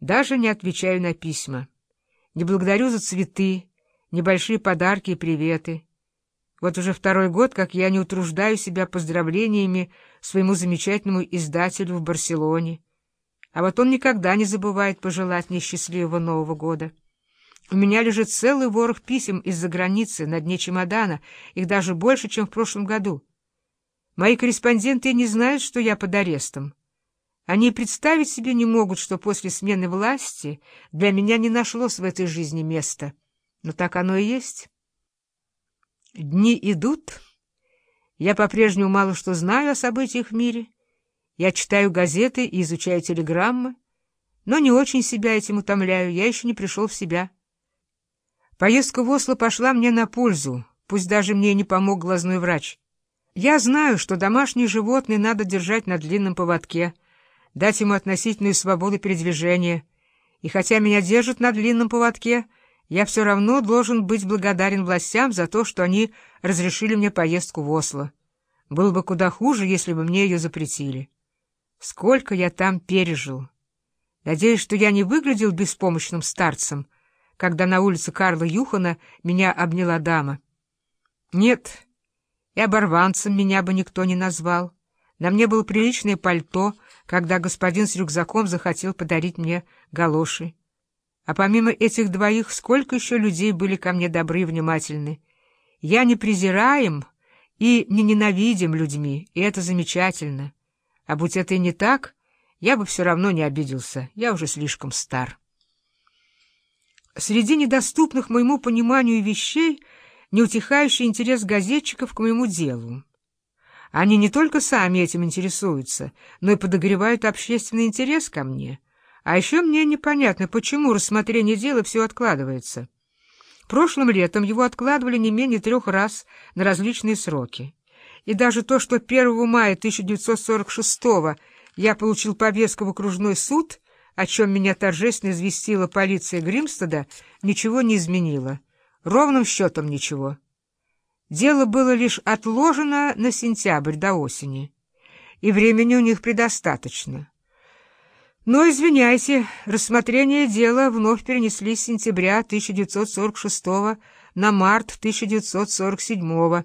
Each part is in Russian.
Даже не отвечаю на письма. Не благодарю за цветы, небольшие подарки и приветы. Вот уже второй год, как я не утруждаю себя поздравлениями своему замечательному издателю в Барселоне. А вот он никогда не забывает пожелать мне счастливого Нового года. У меня лежит целый ворох писем из-за границы на дне чемодана, их даже больше, чем в прошлом году. Мои корреспонденты не знают, что я под арестом. Они представить себе не могут, что после смены власти для меня не нашлось в этой жизни места. Но так оно и есть. Дни идут. Я по-прежнему мало что знаю о событиях в мире. Я читаю газеты и изучаю телеграммы, но не очень себя этим утомляю, я еще не пришел в себя. Поездка в Осло пошла мне на пользу, пусть даже мне не помог глазной врач. Я знаю, что домашние животные надо держать на длинном поводке — дать ему относительную свободу передвижения. И хотя меня держат на длинном поводке, я все равно должен быть благодарен властям за то, что они разрешили мне поездку в Осло. Было бы куда хуже, если бы мне ее запретили. Сколько я там пережил! Надеюсь, что я не выглядел беспомощным старцем, когда на улице Карла Юхана меня обняла дама. Нет, и оборванцем меня бы никто не назвал. На мне было приличное пальто — когда господин с рюкзаком захотел подарить мне галоши. А помимо этих двоих, сколько еще людей были ко мне добры и внимательны. Я не презираем и не ненавидим людьми, и это замечательно. А будь это и не так, я бы все равно не обиделся, я уже слишком стар. Среди недоступных моему пониманию вещей неутихающий интерес газетчиков к моему делу. Они не только сами этим интересуются, но и подогревают общественный интерес ко мне. А еще мне непонятно, почему рассмотрение дела все откладывается. Прошлым летом его откладывали не менее трех раз на различные сроки. И даже то, что 1 мая 1946 я получил повестку в окружной суд, о чем меня торжественно известила полиция Гримстеда, ничего не изменило. Ровным счетом ничего. Дело было лишь отложено на сентябрь до осени, и времени у них предостаточно. Но, извиняйте, рассмотрение дела вновь перенесли с сентября 1946 на март 1947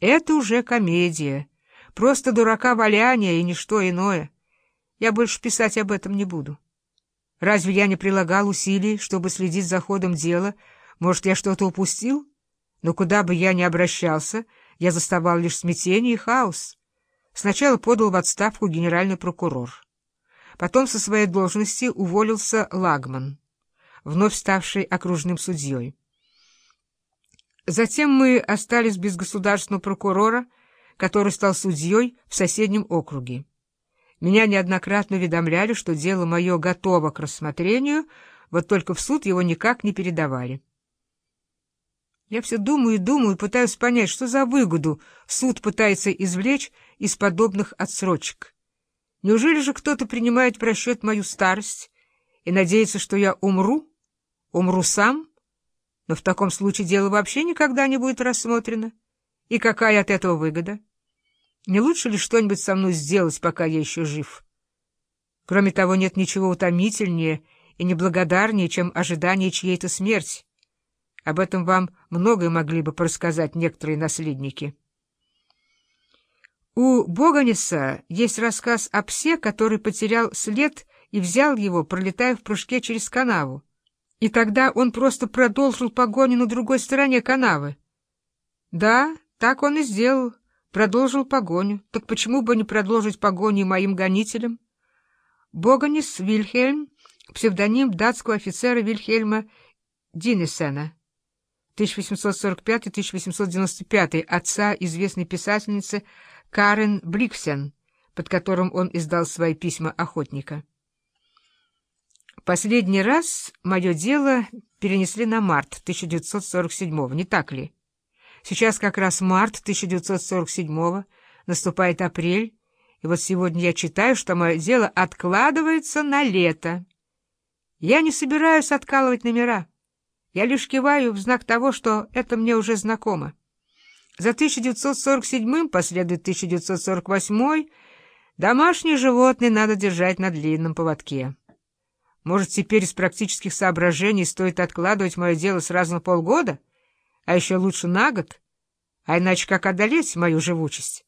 Это уже комедия, просто дурака валяния и ничто иное. Я больше писать об этом не буду. Разве я не прилагал усилий, чтобы следить за ходом дела? Может, я что-то упустил? Но куда бы я ни обращался, я заставал лишь смятение и хаос. Сначала подал в отставку генеральный прокурор. Потом со своей должности уволился Лагман, вновь ставший окружным судьей. Затем мы остались без государственного прокурора, который стал судьей в соседнем округе. Меня неоднократно уведомляли, что дело мое готово к рассмотрению, вот только в суд его никак не передавали. Я все думаю и думаю, пытаюсь понять, что за выгоду суд пытается извлечь из подобных отсрочек. Неужели же кто-то принимает в расчет мою старость и надеется, что я умру? Умру сам? Но в таком случае дело вообще никогда не будет рассмотрено. И какая от этого выгода? Не лучше ли что-нибудь со мной сделать, пока я еще жив? Кроме того, нет ничего утомительнее и неблагодарнее, чем ожидание чьей-то смерти. Об этом вам многое могли бы порассказать некоторые наследники. У Боганеса есть рассказ о псе, который потерял след и взял его, пролетая в прыжке через канаву. И тогда он просто продолжил погоню на другой стороне канавы. Да, так он и сделал, продолжил погоню. Так почему бы не продолжить погоню моим гонителям? Боганес Вильхельм, псевдоним датского офицера Вильхельма Динесена. 1845-1895 отца известной писательницы Карен Бликсен, под которым он издал свои письма охотника. Последний раз мое дело перенесли на март 1947 не так ли? Сейчас как раз март 1947 наступает апрель, и вот сегодня я читаю, что мое дело откладывается на лето. Я не собираюсь откалывать номера. Я лишь киваю в знак того, что это мне уже знакомо. За 1947 последует 1948 домашние животные надо держать на длинном поводке. Может, теперь из практических соображений стоит откладывать мое дело сразу на полгода, а еще лучше на год? А иначе как одолеть мою живучесть?